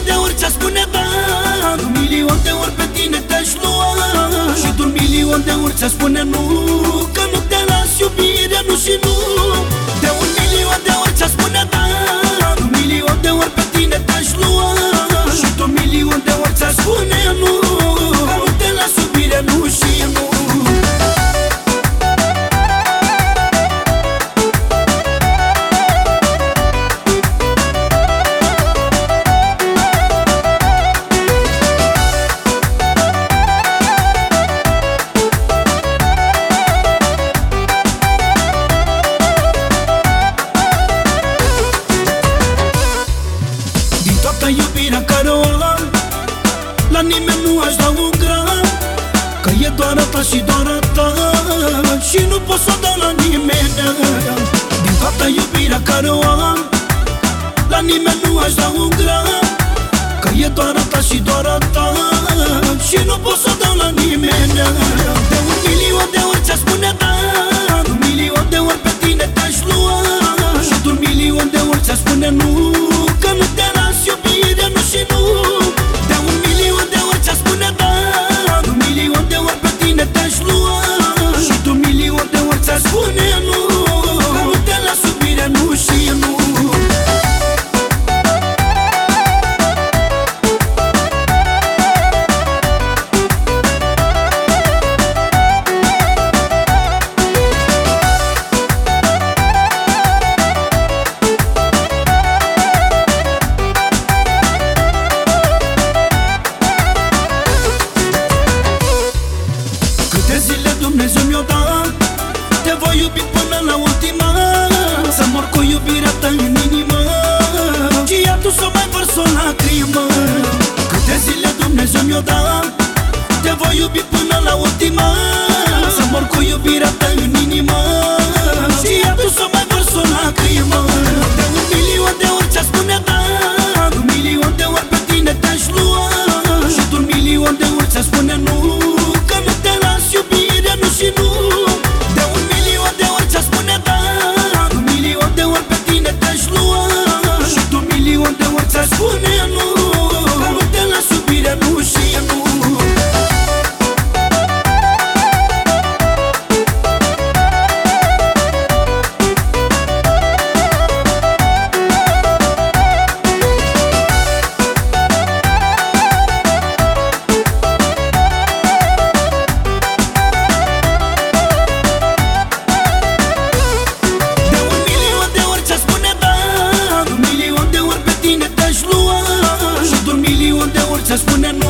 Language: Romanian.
milion de ori ți-a spune da Un milion de ori pe tine te-aș lua. Și tu un milion de ori ți-a spune nu Că nu te las iubire, toată iubirea care o am La nimeni nu aș da un gram Că e doar a ta și doar a ta. Și nu pot să o dau la nimeni. Din toată iubirea care o am La nimeni nu aș da un gram Că e doar a ta și doar a ta. Și nu pot să o dau la nimeni Te voi iubi până la ultima Să mor cu iubirea ta în inimă. Și ea tu să mai vărs o lacrimă. De un milion de ori ți-a spune da Un milion de ori pe tine te-aș lua. Și de un milion de ori ți-a spune nu. Că nu te las iubire, nu și nu. De un milion de ori ți-a spune da Un milion de ori pe tine te-aș lua. Și de un milion de ori ți-a spune Un milion de